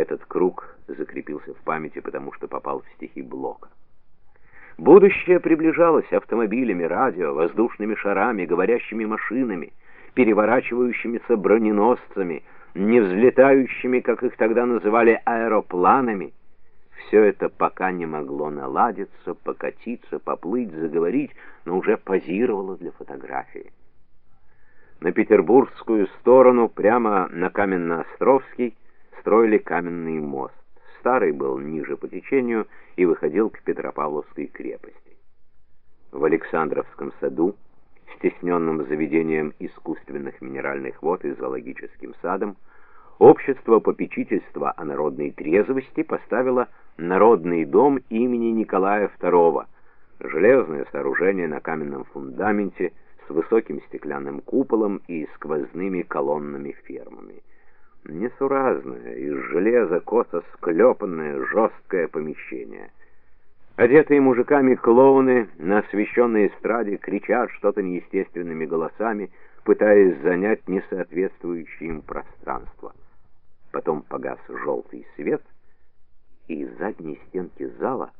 Этот круг закрепился в памяти, потому что попал в стихи Блока. Будущее приближалось автомобилями, радио, воздушными шарами, говорящими машинами, переворачивающимися броненосцами, не взлетающими, как их тогда называли, аэропланами. Все это пока не могло наладиться, покатиться, поплыть, заговорить, но уже позировало для фотографии. На петербургскую сторону, прямо на Каменноостровский, строили каменный мост. Старый был ниже по течению и выходил к Петропавловской крепости. В Александровском саду, стесненном заведением искусственных минеральных вод и зоологическим садом, Общество попечительства о народной трезвости поставило Народный дом имени Николая II, железное сооружение на каменном фундаменте с высоким стеклянным куполом и сквозными колоннами фермами несуразное, из железа косо склепанное, жесткое помещение. Одетые мужиками клоуны на освещенной эстраде кричат что-то неестественными голосами, пытаясь занять несоответствующее им пространство. Потом погас желтый свет, и из задней стенки зала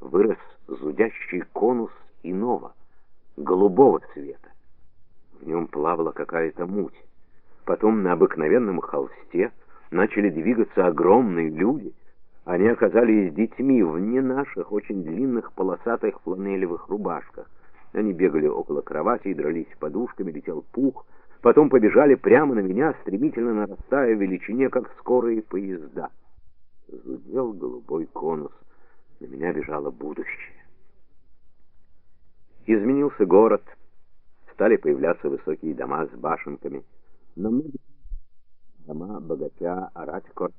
вырос зудящий конус иного, голубого цвета. В нем плавала какая-то муть. Потом на обыкновенном холсте начали двигаться огромные люди. Они оказались детьми в не наших, очень длинных полосатых фланелевых рубашках. Они бегали около кровати и дрались подушками, летел пух. Потом побежали прямо на меня, стремительно нарастая в величине, как скорые поезда. Зудел голубой конус. На меня бежало будущее. Изменился город. Стали появляться высокие дома с башенками но многие дома богача Аратько.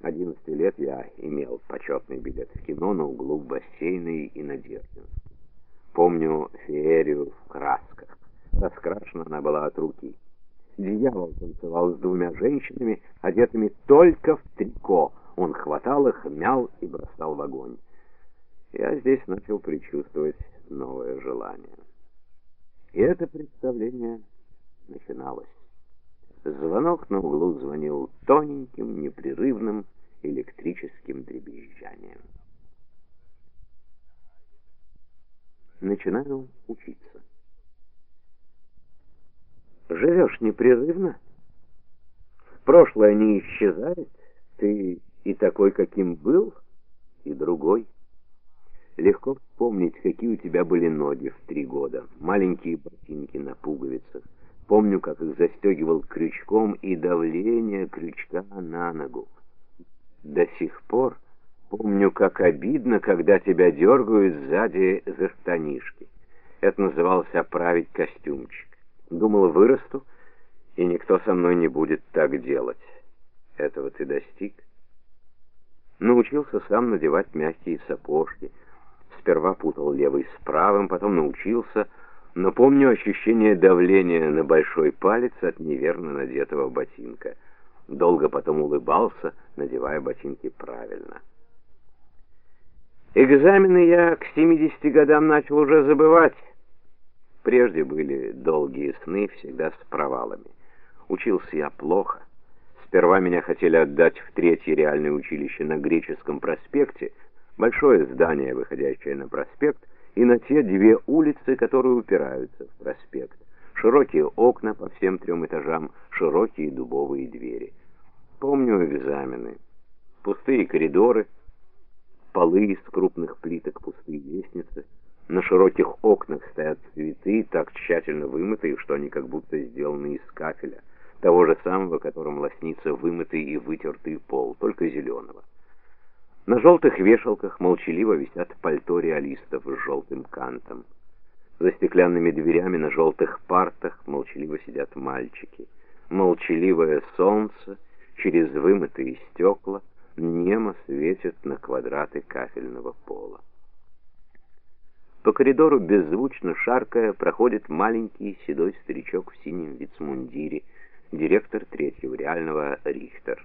11 лет я имел почетный билет в кино на углу бассейной и Надеждинской. Помню феерию в красках. Раскрашена она была от руки. Дьявол танцевал с двумя женщинами, одетыми только в трико. Он хватал их, мял и бросал в огонь. Я здесь начал предчувствовать новое желание. И это представление начиналось. Звонок на углу звонил тоненьким, непрерывным электрическим дребезжанием. Начинаю учиться. Живешь непрерывно? Прошлое не исчезает. Ты и такой, каким был, и другой. Легко вспомнить, какие у тебя были ноги в три года. Маленькие ботинки на пуговицах Помню, как их застегивал крючком и давление крючка на ногу. До сих пор помню, как обидно, когда тебя дергают сзади за штанишки. Это называлось оправить костюмчик. Думал, вырасту, и никто со мной не будет так делать. Этого ты достиг? Научился сам надевать мягкие сапожки. Сперва путал левый с правым, потом научился но помню ощущение давления на большой палец от неверно надетого ботинка. Долго потом улыбался, надевая ботинки правильно. Экзамены я к 70 годам начал уже забывать. Прежде были долгие сны, всегда с провалами. Учился я плохо. Сперва меня хотели отдать в третье реальное училище на Греческом проспекте, большое здание, выходящее на проспект, и на те две улицы, которые упираются в проспект. Широкие окна по всем трем этажам, широкие дубовые двери. Помню экзамены. Пустые коридоры, полы из крупных плиток, пустые лестницы. На широких окнах стоят цветы, так тщательно вымытые, что они как будто сделаны из кафеля, того же самого, которым лоснится вымытый и вытертый пол, только зеленого. На желтых вешалках молчаливо висят пальто реалистов с желтым кантом. За стеклянными дверями на желтых партах молчаливо сидят мальчики. Молчаливое солнце через вымытые стекла немо светит на квадраты кафельного пола. По коридору беззвучно шаркая проходит маленький седой старичок в синем вицмундире, директор третьего реального Рихтер.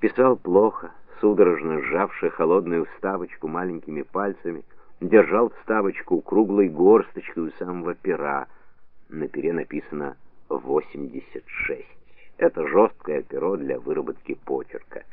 Писал плохо, судорожно сжавший холодную вставочку маленькими пальцами, держал вставочку круглой горсточкой у самого пера. На пере написано «86». Это жесткое перо для выработки почерка.